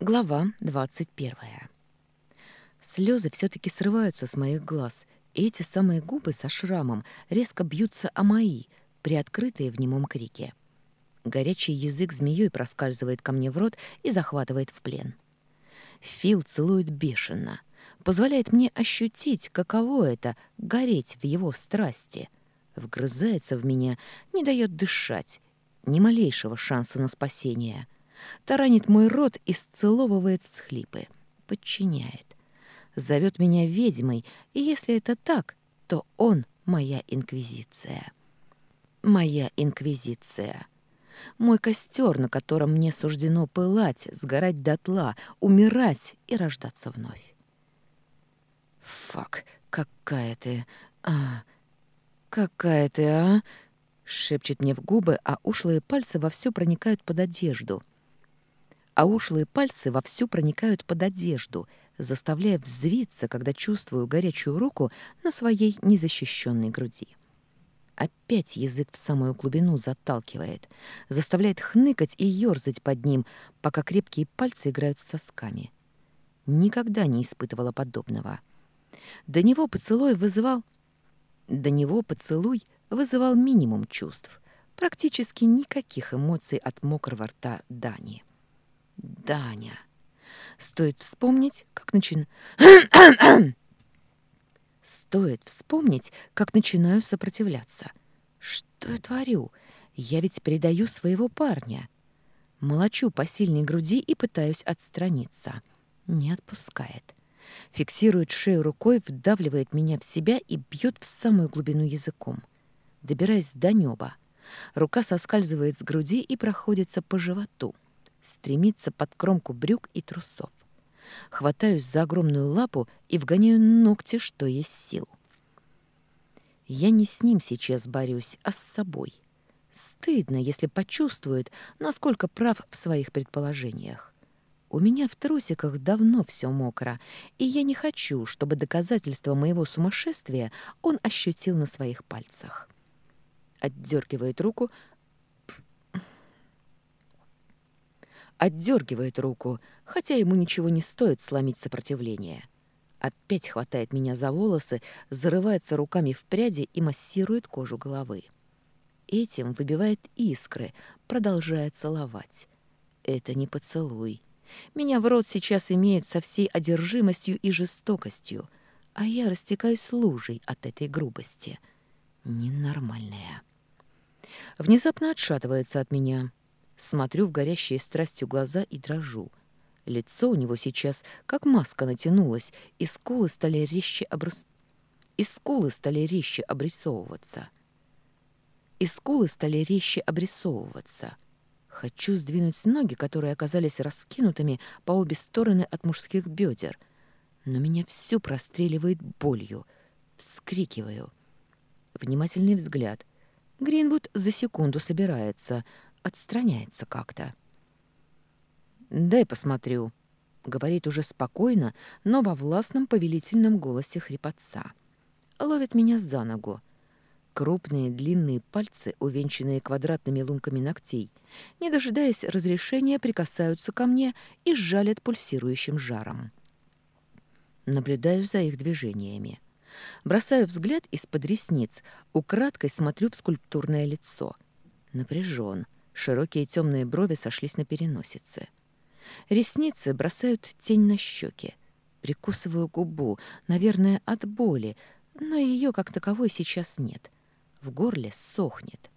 Глава 21. Слезы все-таки срываются с моих глаз, и эти самые губы со шрамом резко бьются о мои, приоткрытые в немом крике. Горячий язык змеей проскальзывает ко мне в рот и захватывает в плен. Фил целует бешено, позволяет мне ощутить, каково это — гореть в его страсти. Вгрызается в меня, не дает дышать, ни малейшего шанса на спасение — Таранит мой рот и сцеловывает всхлипы. Подчиняет. Зовет меня ведьмой, и если это так, то он — моя инквизиция. Моя инквизиция. Мой костер, на котором мне суждено пылать, сгорать дотла, умирать и рождаться вновь. «Фак, какая ты... А... Какая ты, а...» Шепчет мне в губы, а ушлые пальцы вовсю проникают под одежду — а ушлые пальцы вовсю проникают под одежду, заставляя взвиться, когда чувствую горячую руку на своей незащищенной груди. Опять язык в самую глубину заталкивает, заставляет хныкать и ерзать под ним, пока крепкие пальцы играют с сосками. Никогда не испытывала подобного. До него поцелуй вызывал... До него поцелуй вызывал минимум чувств, практически никаких эмоций от мокрого рта Дани. Даня. Стоит вспомнить, как начин... Стоит вспомнить, как начинаю сопротивляться. Что я творю? Я ведь предаю своего парня. Молочу по сильной груди и пытаюсь отстраниться. Не отпускает. Фиксирует шею рукой, вдавливает меня в себя и бьет в самую глубину языком. Добираясь до неба. Рука соскальзывает с груди и проходится по животу стремится под кромку брюк и трусов. Хватаюсь за огромную лапу и вгоняю ногти, что есть сил. Я не с ним сейчас борюсь, а с собой. Стыдно, если почувствует, насколько прав в своих предположениях. У меня в трусиках давно все мокро, и я не хочу, чтобы доказательство моего сумасшествия он ощутил на своих пальцах. Отдергивает руку, Отдергивает руку, хотя ему ничего не стоит сломить сопротивление. Опять хватает меня за волосы, зарывается руками в пряди и массирует кожу головы. Этим выбивает искры, продолжая целовать. Это не поцелуй. Меня в рот сейчас имеют со всей одержимостью и жестокостью, а я растекаюсь лужей от этой грубости. Ненормальная. Внезапно отшатывается от меня. Смотрю в горящие страстью глаза и дрожу. Лицо у него сейчас как маска натянулось, и скулы стали резче обрис... и скулы стали резче обрисовываться. И скулы стали резче обрисовываться. Хочу сдвинуть ноги, которые оказались раскинутыми по обе стороны от мужских бедер, но меня всю простреливает болью. Вскрикиваю. Внимательный взгляд. Гринвуд за секунду собирается — отстраняется как-то. «Дай посмотрю», — говорит уже спокойно, но во властном повелительном голосе хрипотца. Ловит меня за ногу. Крупные длинные пальцы, увенчанные квадратными лунками ногтей, не дожидаясь разрешения, прикасаются ко мне и жалят пульсирующим жаром. Наблюдаю за их движениями. Бросаю взгляд из-под ресниц, украдкой смотрю в скульптурное лицо. Напряжен Широкие темные брови сошлись на переносице. Ресницы бросают тень на щеки. Прикусываю губу, наверное, от боли, но ее как таковой сейчас нет. В горле сохнет.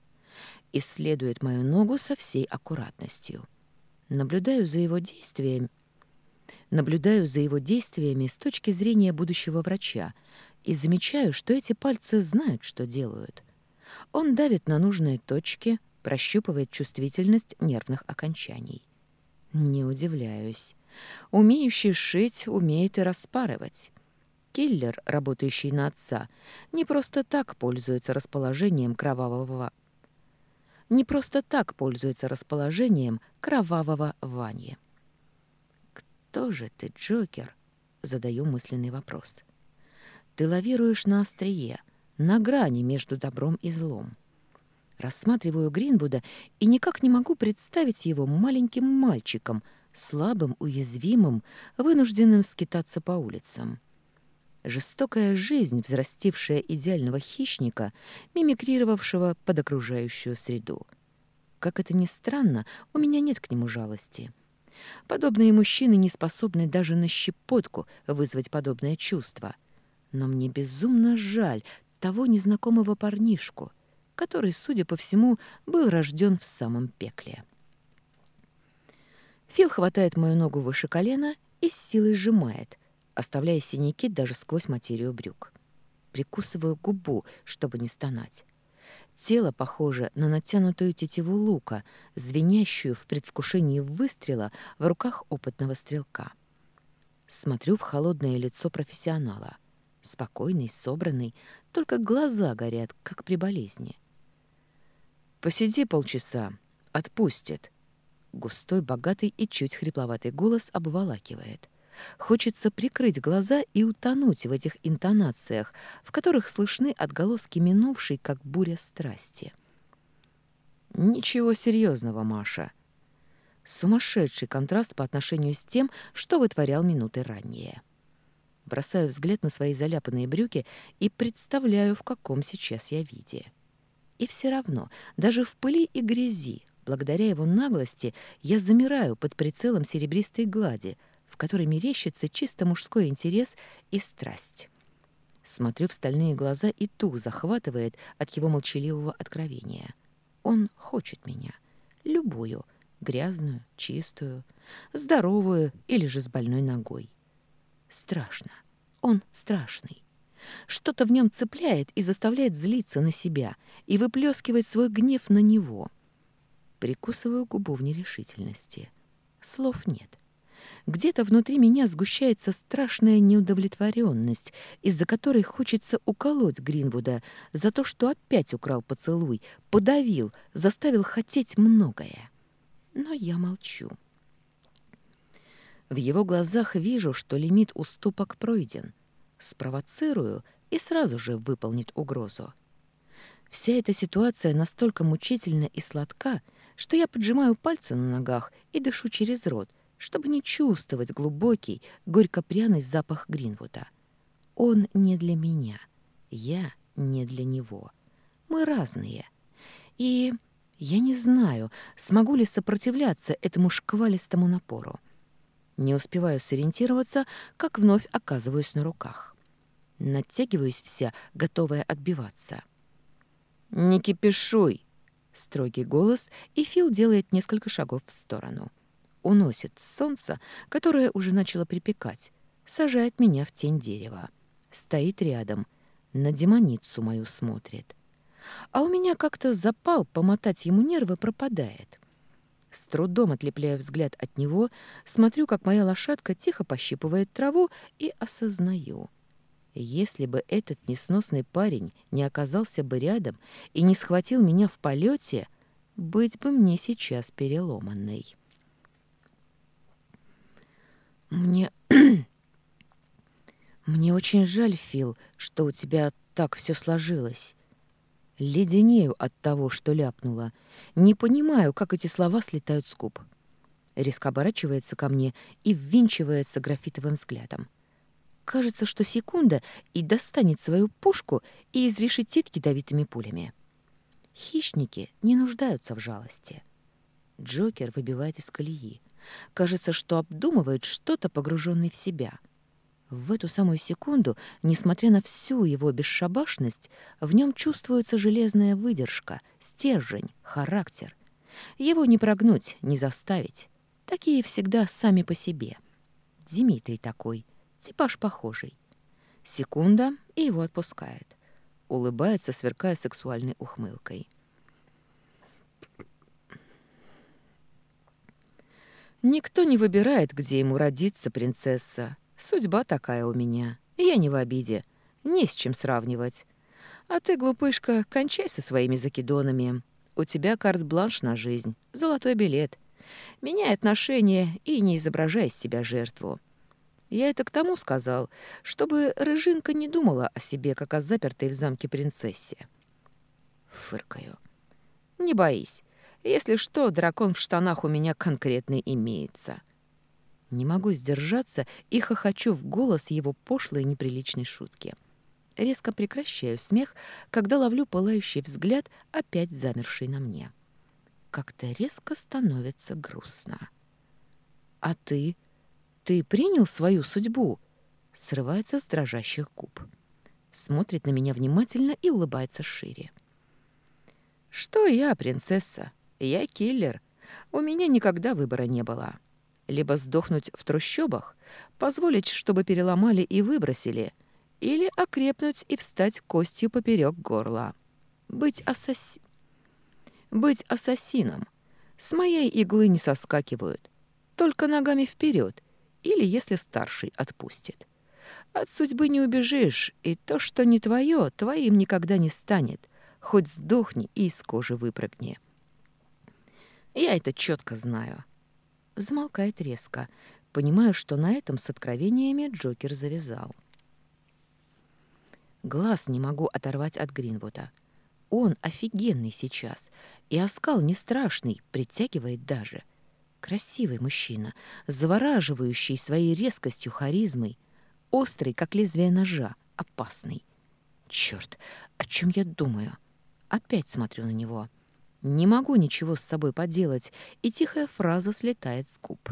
Исследует мою ногу со всей аккуратностью. Наблюдаю за его действием. Наблюдаю за его действиями с точки зрения будущего врача и замечаю, что эти пальцы знают, что делают. Он давит на нужные точки — прощупывает чувствительность нервных окончаний. Не удивляюсь. Умеющий шить умеет и распарывать. Киллер, работающий на отца, не просто так пользуется расположением кровавого... Не просто так пользуется расположением кровавого Вани. «Кто же ты, Джокер?» — задаю мысленный вопрос. «Ты лавируешь на острие, на грани между добром и злом. Рассматриваю Гринвуда и никак не могу представить его маленьким мальчиком, слабым, уязвимым, вынужденным скитаться по улицам. Жестокая жизнь, взрастившая идеального хищника, мимикрировавшего под окружающую среду. Как это ни странно, у меня нет к нему жалости. Подобные мужчины не способны даже на щепотку вызвать подобное чувство. Но мне безумно жаль того незнакомого парнишку — который, судя по всему, был рожден в самом пекле. Фил хватает мою ногу выше колена и с силой сжимает, оставляя синяки даже сквозь материю брюк. Прикусываю губу, чтобы не стонать. Тело похоже на натянутую тетиву лука, звенящую в предвкушении выстрела в руках опытного стрелка. Смотрю в холодное лицо профессионала. Спокойный, собранный, только глаза горят, как при болезни. Посиди полчаса, отпустит. Густой, богатый и чуть хрипловатый голос обволакивает. Хочется прикрыть глаза и утонуть в этих интонациях, в которых слышны отголоски минувшей, как буря страсти. «Ничего серьезного, Маша». Сумасшедший контраст по отношению с тем, что вытворял минуты ранее. Бросаю взгляд на свои заляпанные брюки и представляю, в каком сейчас я виде. И все равно, даже в пыли и грязи, благодаря его наглости, я замираю под прицелом серебристой глади, в которой мерещится чисто мужской интерес и страсть. Смотрю в стальные глаза, и ту захватывает от его молчаливого откровения. Он хочет меня. Любую. Грязную, чистую, здоровую или же с больной ногой. Страшно. Он страшный. Что-то в нем цепляет и заставляет злиться на себя и выплескивать свой гнев на него. Прикусываю губу в нерешительности. Слов нет. Где-то внутри меня сгущается страшная неудовлетворенность, из-за которой хочется уколоть Гринвуда за то, что опять украл поцелуй, подавил, заставил хотеть многое. Но я молчу. В его глазах вижу, что лимит уступок пройден — спровоцирую и сразу же выполнит угрозу. Вся эта ситуация настолько мучительна и сладка, что я поджимаю пальцы на ногах и дышу через рот, чтобы не чувствовать глубокий, горько-пряный запах Гринвуда. Он не для меня. Я не для него. Мы разные. И я не знаю, смогу ли сопротивляться этому шквалистому напору. Не успеваю сориентироваться, как вновь оказываюсь на руках. Натягиваюсь вся, готовая отбиваться. «Не кипишуй!» — строгий голос, и Фил делает несколько шагов в сторону. Уносит солнце, которое уже начало припекать, сажает меня в тень дерева. Стоит рядом, на демоницу мою смотрит. А у меня как-то запал помотать ему нервы пропадает. С трудом отлепляя взгляд от него, смотрю, как моя лошадка тихо пощипывает траву и осознаю — если бы этот несносный парень не оказался бы рядом и не схватил меня в полете, быть бы мне сейчас переломанной. Мне... мне очень жаль, Фил, что у тебя так все сложилось. Леденею от того, что ляпнула. Не понимаю, как эти слова слетают с губ. Резко оборачивается ко мне и ввинчивается графитовым взглядом кажется, что секунда и достанет свою пушку и изрешетит ядовитыми пулями. Хищники не нуждаются в жалости. Джокер выбивает из колеи. Кажется, что обдумывает что-то, погруженный в себя. В эту самую секунду, несмотря на всю его бесшабашность, в нем чувствуется железная выдержка, стержень, характер. Его не прогнуть, не заставить. Такие всегда сами по себе. Димитрий такой. Типаж похожий. Секунда, и его отпускает. Улыбается, сверкая сексуальной ухмылкой. Никто не выбирает, где ему родиться, принцесса. Судьба такая у меня. Я не в обиде. Не с чем сравнивать. А ты, глупышка, кончай со своими закидонами. У тебя карт-бланш на жизнь, золотой билет. Меняй отношения и не изображай из себя жертву. Я это к тому сказал, чтобы Рыжинка не думала о себе, как о запертой в замке принцессе. Фыркаю. «Не боись. Если что, дракон в штанах у меня конкретный имеется». Не могу сдержаться и хохочу в голос его пошлой неприличной шутки. Резко прекращаю смех, когда ловлю пылающий взгляд, опять замерший на мне. Как-то резко становится грустно. «А ты?» Ты принял свою судьбу?» Срывается с дрожащих губ. Смотрит на меня внимательно и улыбается шире. «Что я, принцесса? Я киллер. У меня никогда выбора не было. Либо сдохнуть в трущобах, позволить, чтобы переломали и выбросили, или окрепнуть и встать костью поперек горла. Быть ассасином быть ассасином. С моей иглы не соскакивают, только ногами вперед или если старший отпустит. От судьбы не убежишь, и то, что не твое, твоим никогда не станет. Хоть сдохни и из кожи выпрыгни. Я это четко знаю. Замолкает резко. Понимаю, что на этом с откровениями Джокер завязал. Глаз не могу оторвать от Гринвуда. Он офигенный сейчас, и оскал не страшный, притягивает даже — Красивый мужчина, завораживающий своей резкостью харизмой, острый, как лезвие ножа, опасный. Черт, о чем я думаю? Опять смотрю на него. Не могу ничего с собой поделать, и тихая фраза слетает с губ.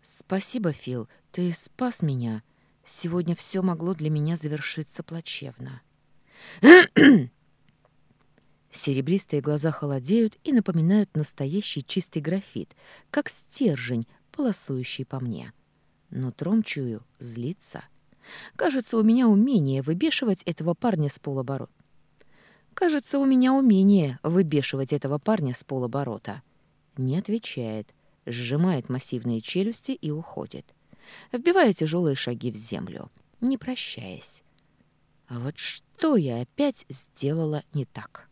«Спасибо, Фил, ты спас меня. Сегодня все могло для меня завершиться плачевно». Серебристые глаза холодеют и напоминают настоящий чистый графит, как стержень, полосующий по мне. Но тромчую злится. Кажется, у меня умение выбешивать этого парня с полоборота. Кажется, у меня умение выбешивать этого парня с полоборота. Не отвечает, сжимает массивные челюсти и уходит, вбивая тяжелые шаги в землю, не прощаясь. А вот что я опять сделала не так?